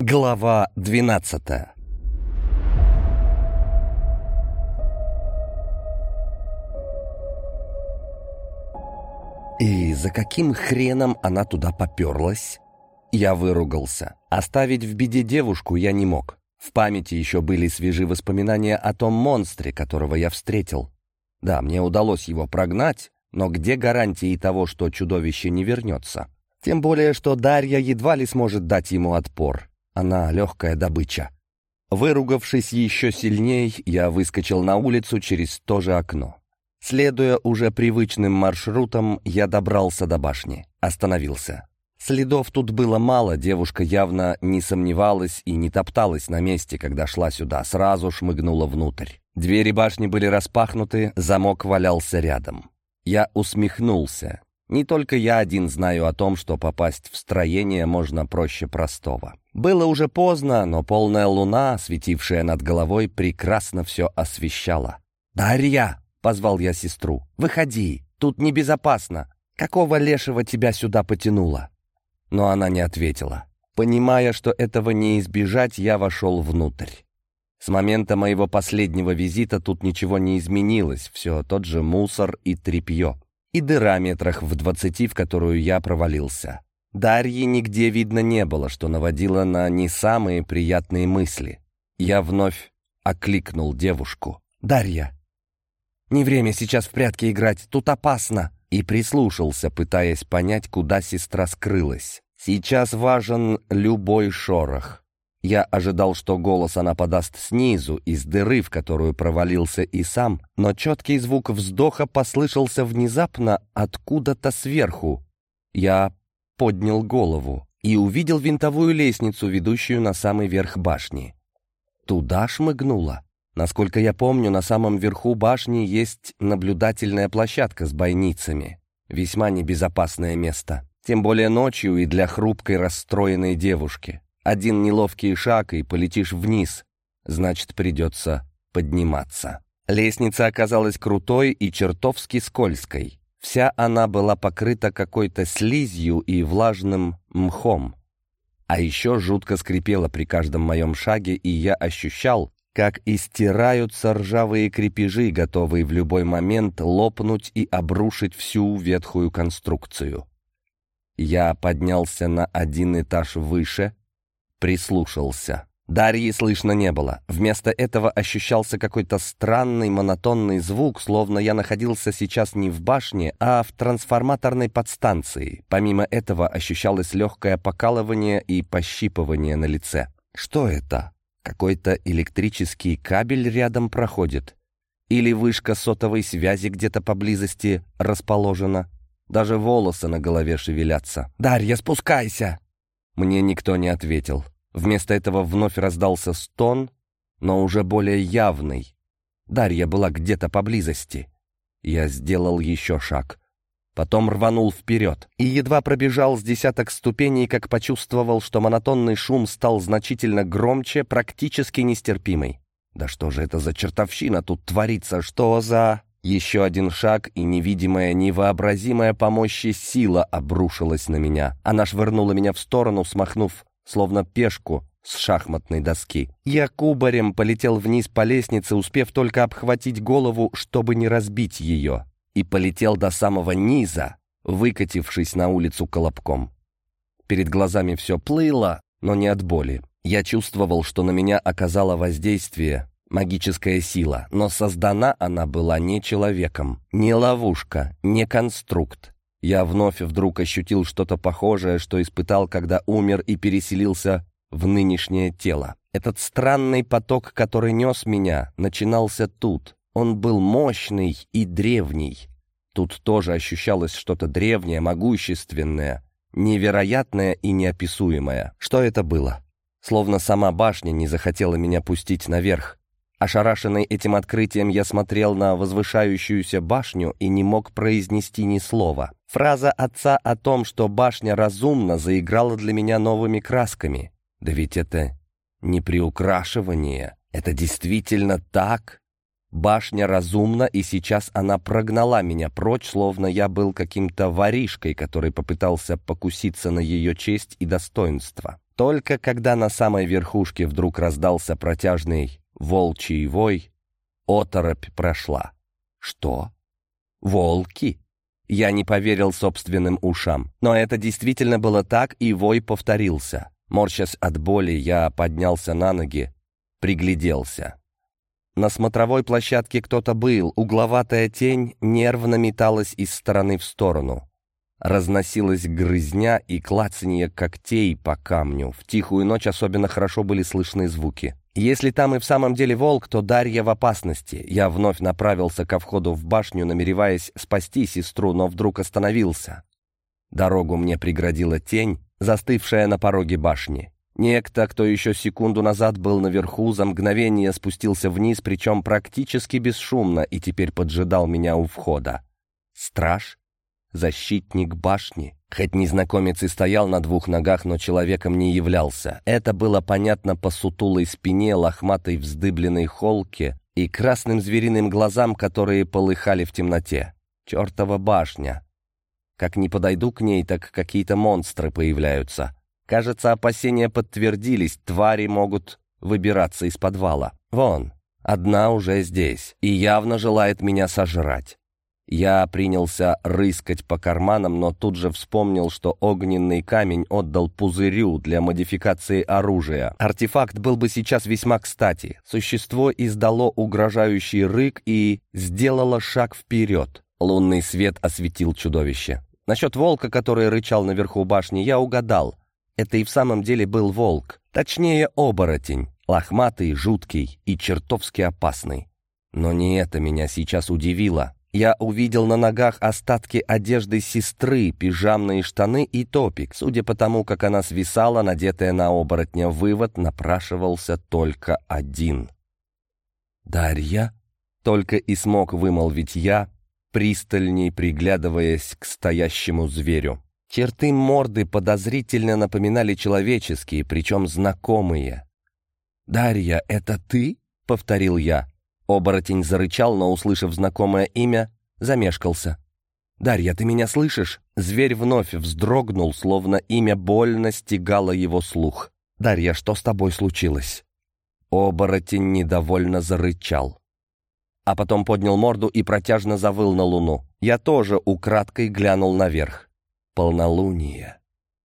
Глава двенадцатая И за каким хреном она туда поперлась? Я выругался. Оставить в беде девушку я не мог. В памяти еще были свежи воспоминания о том монстре, которого я встретил. Да, мне удалось его прогнать, но где гарантии того, что чудовище не вернется? Тем более, что Дарья едва ли сможет дать ему отпор. Она легкая добыча. Выругавшись еще сильней, я выскочил на улицу через то же окно. Следуя уже привычным маршрутом, я добрался до башни. Остановился. Следов тут было мало, девушка явно не сомневалась и не топталась на месте, когда шла сюда, сразу шмыгнула внутрь. Двери башни были распахнуты, замок валялся рядом. Я усмехнулся. Не только я один знаю о том, что попасть в строение можно проще простого. Было уже поздно, но полная луна, светившая над головой, прекрасно все освещала. «Дарья!» — позвал я сестру. «Выходи, тут небезопасно. Какого лешего тебя сюда потянуло?» Но она не ответила. Понимая, что этого не избежать, я вошел внутрь. С момента моего последнего визита тут ничего не изменилось, все тот же мусор и тряпье. И дыра метрах в двадцати, в которую я провалился. Дарьи нигде видно не было, что наводило на не самые приятные мысли. Я вновь окликнул девушку. «Дарья, не время сейчас в прятки играть, тут опасно!» И прислушался, пытаясь понять, куда сестра скрылась. Сейчас важен любой шорох. Я ожидал, что голос она подаст снизу, из дыры, в которую провалился и сам, но четкий звук вздоха послышался внезапно откуда-то сверху. Я поднял голову и увидел винтовую лестницу, ведущую на самый верх башни. Туда шмыгнула. Насколько я помню, на самом верху башни есть наблюдательная площадка с бойницами. Весьма небезопасное место. Тем более ночью и для хрупкой расстроенной девушки. Один неловкий шаг, и полетишь вниз. Значит, придется подниматься. Лестница оказалась крутой и чертовски скользкой. Вся она была покрыта какой-то слизью и влажным мхом. А еще жутко скрипела при каждом моем шаге, и я ощущал, как истираются ржавые крепежи, готовые в любой момент лопнуть и обрушить всю ветхую конструкцию. Я поднялся на один этаж выше, прислушался. Дарьи слышно не было. Вместо этого ощущался какой-то странный монотонный звук, словно я находился сейчас не в башне, а в трансформаторной подстанции. Помимо этого ощущалось легкое покалывание и пощипывание на лице. Что это? Какой-то электрический кабель рядом проходит? Или вышка сотовой связи где-то поблизости расположена? Даже волосы на голове шевелятся. «Дарья, спускайся!» Мне никто не ответил. Вместо этого вновь раздался стон, но уже более явный. Дарья была где-то поблизости. Я сделал еще шаг. Потом рванул вперед и едва пробежал с десяток ступеней, как почувствовал, что монотонный шум стал значительно громче, практически нестерпимый. Да что же это за чертовщина тут творится? Что за... Еще один шаг, и невидимая, невообразимая по мощи сила обрушилась на меня. Она швырнула меня в сторону, смахнув словно пешку с шахматной доски. Я кубарем полетел вниз по лестнице, успев только обхватить голову, чтобы не разбить ее, и полетел до самого низа, выкатившись на улицу колобком. Перед глазами все плыло, но не от боли. Я чувствовал, что на меня оказало воздействие магическая сила, но создана она была не человеком, не ловушка, не конструкт. Я вновь вдруг ощутил что-то похожее, что испытал, когда умер и переселился в нынешнее тело. Этот странный поток, который нес меня, начинался тут. Он был мощный и древний. Тут тоже ощущалось что-то древнее, могущественное, невероятное и неописуемое. Что это было? Словно сама башня не захотела меня пустить наверх. Ошарашенный этим открытием, я смотрел на возвышающуюся башню и не мог произнести ни слова. Фраза отца о том, что башня разумна, заиграла для меня новыми красками. Да ведь это не приукрашивание, это действительно так. Башня разумна, и сейчас она прогнала меня прочь, словно я был каким-то воришкой, который попытался покуситься на ее честь и достоинство. Только когда на самой верхушке вдруг раздался протяжный волчий вой, оторопь прошла. Что? Волки? Я не поверил собственным ушам. Но это действительно было так, и вой повторился. Морщась от боли, я поднялся на ноги, пригляделся. На смотровой площадке кто-то был, угловатая тень нервно металась из стороны в сторону. Разносилась грызня и клацанье когтей по камню. В тихую ночь особенно хорошо были слышны звуки. Если там и в самом деле волк, то Дарья в опасности. Я вновь направился ко входу в башню, намереваясь спасти сестру, но вдруг остановился. Дорогу мне преградила тень, застывшая на пороге башни. Некто, кто еще секунду назад был наверху, за мгновение спустился вниз, причем практически бесшумно, и теперь поджидал меня у входа. Страж? Защитник башни? Хоть незнакомец и стоял на двух ногах, но человеком не являлся. Это было понятно по сутулой спине, лохматой вздыбленной холке и красным звериным глазам, которые полыхали в темноте. Чертова башня. Как не подойду к ней, так какие-то монстры появляются. Кажется, опасения подтвердились, твари могут выбираться из подвала. Вон, одна уже здесь и явно желает меня сожрать. Я принялся рыскать по карманам, но тут же вспомнил, что огненный камень отдал пузырю для модификации оружия. Артефакт был бы сейчас весьма кстати. Существо издало угрожающий рык и сделало шаг вперед. Лунный свет осветил чудовище. Насчет волка, который рычал наверху башни, я угадал. Это и в самом деле был волк. Точнее, оборотень. Лохматый, жуткий и чертовски опасный. Но не это меня сейчас удивило. Я увидел на ногах остатки одежды сестры, пижамные штаны и топик. Судя по тому, как она свисала, надетая на оборотня, вывод напрашивался только один. «Дарья?» Только и смог вымолвить я, пристальней приглядываясь к стоящему зверю. Черты морды подозрительно напоминали человеческие, причем знакомые. «Дарья, это ты?» — повторил я. Оборотень зарычал, но, услышав знакомое имя, замешкался. «Дарья, ты меня слышишь?» Зверь вновь вздрогнул, словно имя больно стегало его слух. «Дарья, что с тобой случилось?» Оборотень недовольно зарычал. А потом поднял морду и протяжно завыл на луну. Я тоже украдкой глянул наверх. Полнолуние.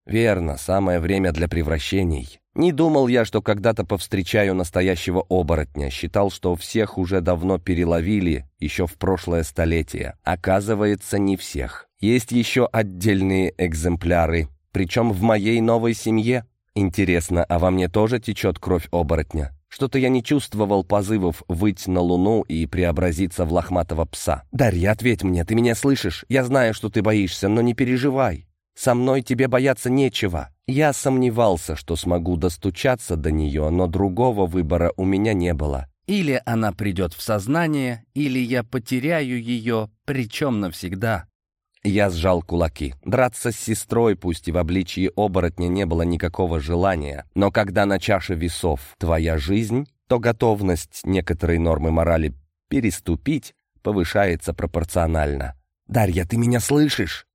Верно, самое время для превращений. Не думал я, что когда-то повстречаю настоящего оборотня. Считал, что всех уже давно переловили, еще в прошлое столетие. Оказывается, не всех. Есть еще отдельные экземпляры. Причем в моей новой семье. Интересно, а во мне тоже течет кровь оборотня? Что-то я не чувствовал позывов выйти на луну и преобразиться в лохматого пса. «Дарья, ответь мне, ты меня слышишь? Я знаю, что ты боишься, но не переживай. Со мной тебе бояться нечего. Я сомневался, что смогу достучаться до нее, но другого выбора у меня не было. Или она придет в сознание, или я потеряю ее, причем навсегда. Я сжал кулаки. Драться с сестрой, пусть и в обличии оборотня, не было никакого желания. Но когда на чаше весов твоя жизнь, то готовность некоторой нормы морали переступить повышается пропорционально. «Дарья, ты меня слышишь?»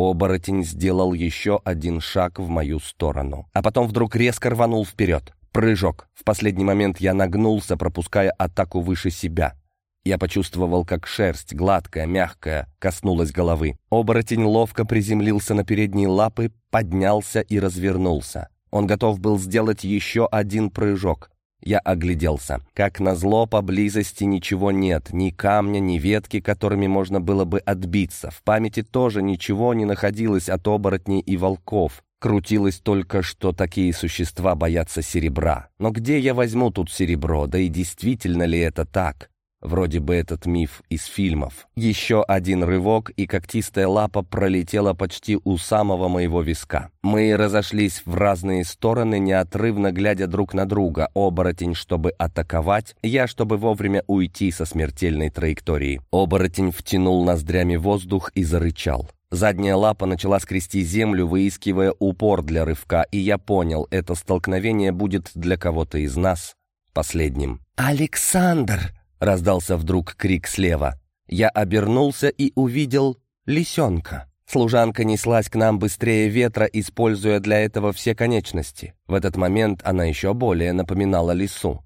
Оборотень сделал еще один шаг в мою сторону, а потом вдруг резко рванул вперед. Прыжок. В последний момент я нагнулся, пропуская атаку выше себя. Я почувствовал, как шерсть, гладкая, мягкая, коснулась головы. Оборотень ловко приземлился на передние лапы, поднялся и развернулся. Он готов был сделать еще один прыжок. Я огляделся. Как назло, поблизости ничего нет, ни камня, ни ветки, которыми можно было бы отбиться. В памяти тоже ничего не находилось от оборотней и волков. Крутилось только, что такие существа боятся серебра. Но где я возьму тут серебро? Да и действительно ли это так? Вроде бы этот миф из фильмов. Еще один рывок, и когтистая лапа пролетела почти у самого моего виска. Мы разошлись в разные стороны, неотрывно глядя друг на друга. Оборотень, чтобы атаковать, я, чтобы вовремя уйти со смертельной траектории. Оборотень втянул ноздрями воздух и зарычал. Задняя лапа начала скрести землю, выискивая упор для рывка, и я понял, это столкновение будет для кого-то из нас последним. «Александр!» Раздался вдруг крик слева. Я обернулся и увидел лисенка. Служанка неслась к нам быстрее ветра, используя для этого все конечности. В этот момент она еще более напоминала лису.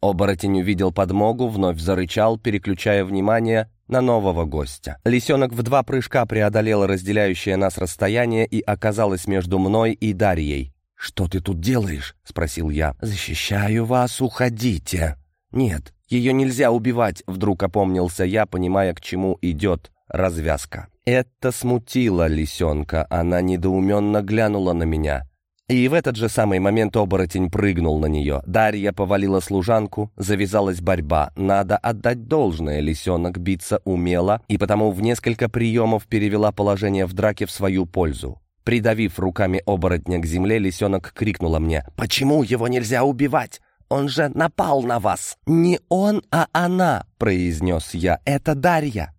Оборотень увидел подмогу, вновь зарычал, переключая внимание на нового гостя. Лисенок в два прыжка преодолела разделяющее нас расстояние и оказалась между мной и Дарьей. «Что ты тут делаешь?» — спросил я. «Защищаю вас, уходите». «Нет, ее нельзя убивать», — вдруг опомнился я, понимая, к чему идет развязка. Это смутило лисенка, она недоуменно глянула на меня. И в этот же самый момент оборотень прыгнул на нее. Дарья повалила служанку, завязалась борьба. Надо отдать должное, лисенок биться умела, и потому в несколько приемов перевела положение в драке в свою пользу. Придавив руками оборотня к земле, лисенок крикнула мне «Почему его нельзя убивать? Он же напал на вас!» «Не он, а она!» — произнес я. «Это Дарья!»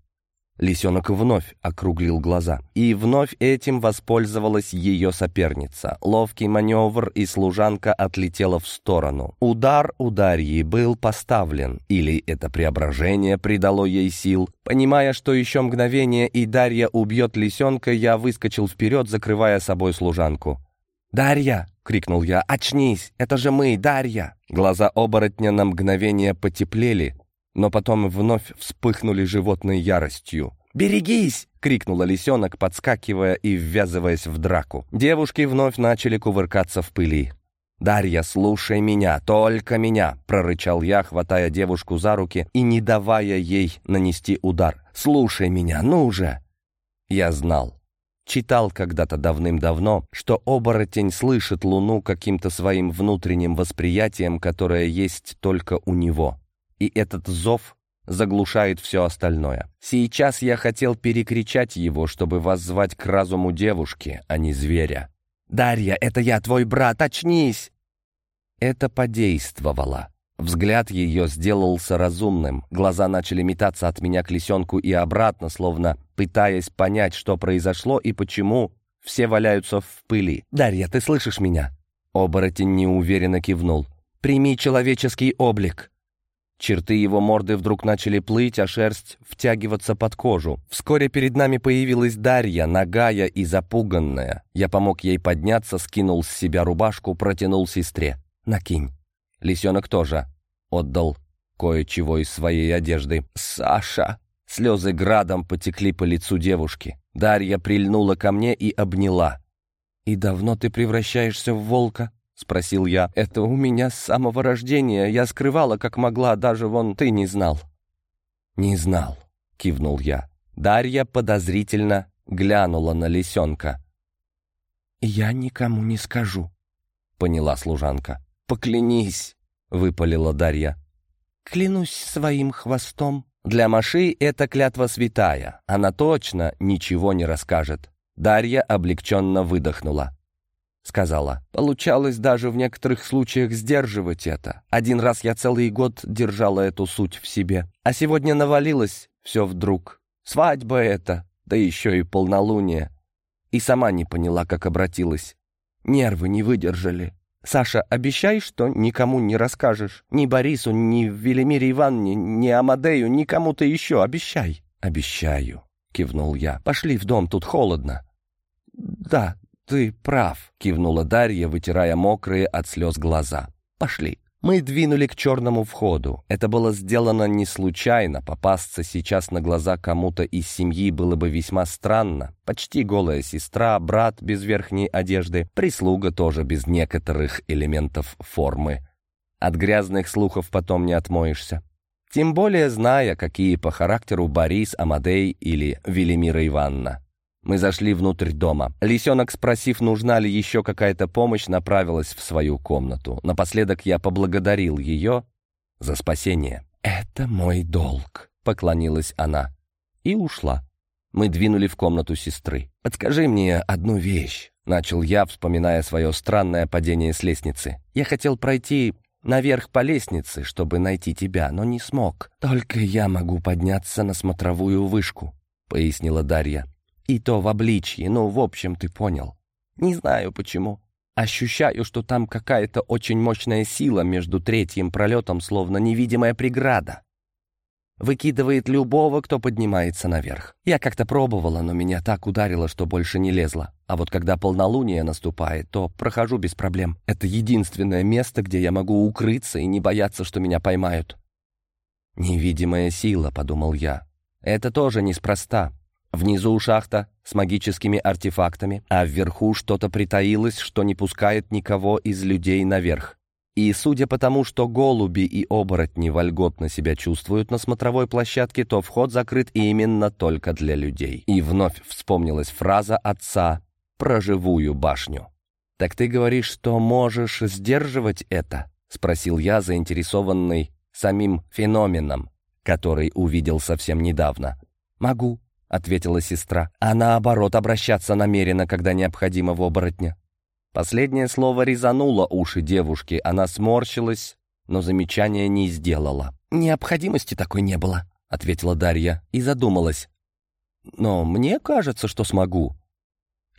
Лисенок вновь округлил глаза. И вновь этим воспользовалась ее соперница. Ловкий маневр, и служанка отлетела в сторону. Удар у Дарьи был поставлен. Или это преображение придало ей сил. Понимая, что еще мгновение, и Дарья убьет лисенка, я выскочил вперед, закрывая собой служанку. «Дарья!» — крикнул я. «Очнись! Это же мы, Дарья!» Глаза оборотня на мгновение потеплели, но потом вновь вспыхнули животной яростью. «Берегись!» — крикнула лисенок, подскакивая и ввязываясь в драку. Девушки вновь начали кувыркаться в пыли. «Дарья, слушай меня, только меня!» — прорычал я, хватая девушку за руки и не давая ей нанести удар. «Слушай меня, ну же!» Я знал. Читал когда-то давным-давно, что оборотень слышит луну каким-то своим внутренним восприятием, которое есть только у него и этот зов заглушает все остальное. Сейчас я хотел перекричать его, чтобы воззвать к разуму девушки, а не зверя. «Дарья, это я, твой брат, очнись!» Это подействовало. Взгляд ее сделался разумным. Глаза начали метаться от меня к лисенку и обратно, словно пытаясь понять, что произошло и почему все валяются в пыли. «Дарья, ты слышишь меня?» Оборотень неуверенно кивнул. «Прими человеческий облик». Черты его морды вдруг начали плыть, а шерсть втягиваться под кожу. Вскоре перед нами появилась Дарья, нагая и запуганная. Я помог ей подняться, скинул с себя рубашку, протянул сестре. «Накинь». Лисенок тоже отдал кое-чего из своей одежды. «Саша!» Слезы градом потекли по лицу девушки. Дарья прильнула ко мне и обняла. «И давно ты превращаешься в волка?» — спросил я. «Это у меня с самого рождения. Я скрывала, как могла, даже вон ты не знал». «Не знал», — кивнул я. Дарья подозрительно глянула на лисенка. «Я никому не скажу», — поняла служанка. «Поклянись», — выпалила Дарья. «Клянусь своим хвостом». Для Маши это клятва святая. Она точно ничего не расскажет. Дарья облегченно выдохнула. Сказала, получалось даже в некоторых случаях сдерживать это. Один раз я целый год держала эту суть в себе. А сегодня навалилось все вдруг. Свадьба это, да еще и полнолуние. И сама не поняла, как обратилась. Нервы не выдержали. «Саша, обещай, что никому не расскажешь. Ни Борису, ни Велимире Ивановне, ни Амадею, ни кому-то еще. Обещай». «Обещаю», — кивнул я. «Пошли в дом, тут холодно». «Да, «Ты прав», — кивнула Дарья, вытирая мокрые от слез глаза. «Пошли». Мы двинули к черному входу. Это было сделано не случайно. Попасться сейчас на глаза кому-то из семьи было бы весьма странно. Почти голая сестра, брат без верхней одежды, прислуга тоже без некоторых элементов формы. От грязных слухов потом не отмоешься. Тем более зная, какие по характеру Борис, Амадей или Велимира Ивановна. Мы зашли внутрь дома. Лисенок, спросив, нужна ли еще какая-то помощь, направилась в свою комнату. Напоследок я поблагодарил ее за спасение. «Это мой долг», — поклонилась она. И ушла. Мы двинули в комнату сестры. «Подскажи мне одну вещь», — начал я, вспоминая свое странное падение с лестницы. «Я хотел пройти наверх по лестнице, чтобы найти тебя, но не смог. Только я могу подняться на смотровую вышку», — пояснила Дарья. И то в обличье, ну, в общем, ты понял. Не знаю почему. Ощущаю, что там какая-то очень мощная сила между третьим пролетом, словно невидимая преграда. Выкидывает любого, кто поднимается наверх. Я как-то пробовала, но меня так ударило, что больше не лезла. А вот когда полнолуние наступает, то прохожу без проблем. Это единственное место, где я могу укрыться и не бояться, что меня поймают. «Невидимая сила», — подумал я. «Это тоже неспроста. Внизу шахта с магическими артефактами, а вверху что-то притаилось, что не пускает никого из людей наверх. И судя по тому, что голуби и оборотни вольготно себя чувствуют на смотровой площадке, то вход закрыт именно только для людей. И вновь вспомнилась фраза отца про живую башню. «Так ты говоришь, что можешь сдерживать это?» — спросил я, заинтересованный самим феноменом, который увидел совсем недавно. «Могу», — ответила сестра, «а наоборот обращаться намеренно, когда необходимо в оборотня. Последнее слово резануло уши девушки. Она сморщилась, но замечания не сделала. «Необходимости такой не было», — ответила Дарья и задумалась. «Но мне кажется, что смогу».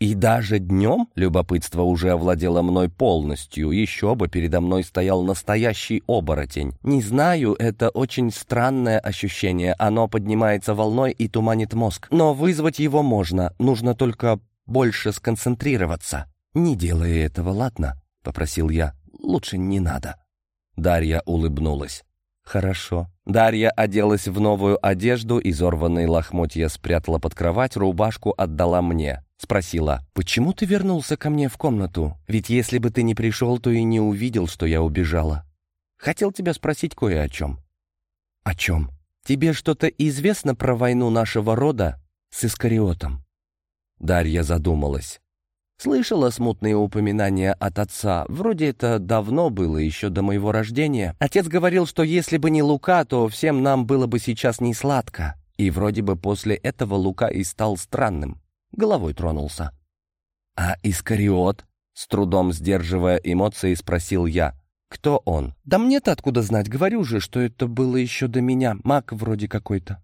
И даже днем любопытство уже овладело мной полностью. Еще бы передо мной стоял настоящий оборотень. Не знаю, это очень странное ощущение. Оно поднимается волной и туманит мозг. Но вызвать его можно. Нужно только больше сконцентрироваться. «Не делай этого, ладно?» — попросил я. «Лучше не надо». Дарья улыбнулась. «Хорошо». Дарья оделась в новую одежду, изорванные лохмотья спрятала под кровать, рубашку отдала мне. Спросила, «Почему ты вернулся ко мне в комнату? Ведь если бы ты не пришел, то и не увидел, что я убежала. Хотел тебя спросить кое о чем». «О чем? Тебе что-то известно про войну нашего рода с Искариотом?» Дарья задумалась. Слышала смутные упоминания от отца. Вроде это давно было, еще до моего рождения. Отец говорил, что если бы не Лука, то всем нам было бы сейчас не сладко. И вроде бы после этого Лука и стал странным. Головой тронулся. «А Искариот?» С трудом сдерживая эмоции, спросил я. «Кто он?» «Да мне-то откуда знать? Говорю же, что это было еще до меня. Маг вроде какой-то.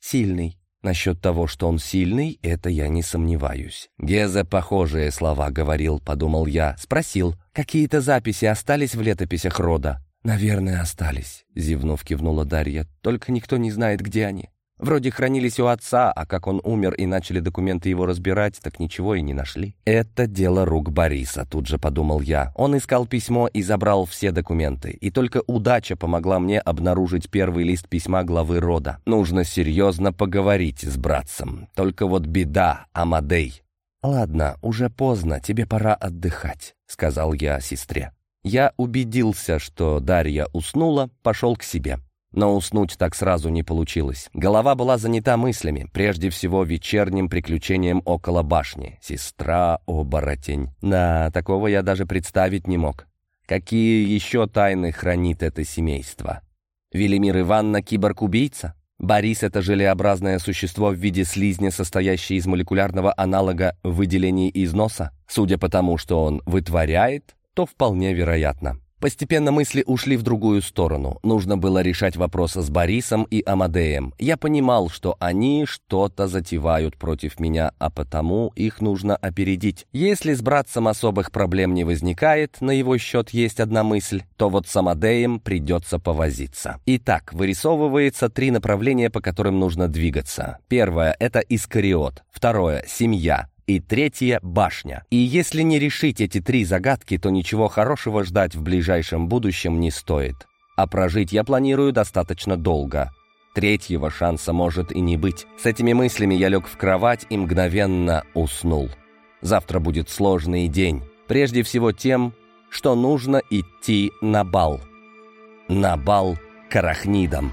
Сильный. Насчет того, что он сильный, это я не сомневаюсь. Гезе похожие слова говорил, подумал я. Спросил, какие-то записи остались в летописях рода? «Наверное, остались», — зевнув, кивнула Дарья. «Только никто не знает, где они». Вроде хранились у отца, а как он умер и начали документы его разбирать, так ничего и не нашли. «Это дело рук Бориса», — тут же подумал я. Он искал письмо и забрал все документы. И только удача помогла мне обнаружить первый лист письма главы рода. Нужно серьезно поговорить с братцем. Только вот беда, Амадей. «Ладно, уже поздно, тебе пора отдыхать», — сказал я сестре. Я убедился, что Дарья уснула, пошел к себе. Но уснуть так сразу не получилось. Голова была занята мыслями, прежде всего вечерним приключением около башни. Сестра-оборотень. Да, такого я даже представить не мог. Какие еще тайны хранит это семейство? Велимир Ивановна киборг-убийца? Борис — это желеобразное существо в виде слизня, состоящее из молекулярного аналога выделений из носа? Судя по тому, что он вытворяет, то вполне вероятно. Постепенно мысли ушли в другую сторону. Нужно было решать вопросы с Борисом и Амадеем. Я понимал, что они что-то затевают против меня, а потому их нужно опередить. Если с братцем особых проблем не возникает, на его счет есть одна мысль, то вот с Амадеем придется повозиться. Итак, вырисовывается три направления, по которым нужно двигаться. Первое — это Искариот. Второе — семья и третья — башня. И если не решить эти три загадки, то ничего хорошего ждать в ближайшем будущем не стоит. А прожить я планирую достаточно долго. Третьего шанса может и не быть. С этими мыслями я лег в кровать и мгновенно уснул. Завтра будет сложный день. Прежде всего тем, что нужно идти на бал. На бал к арахнидам.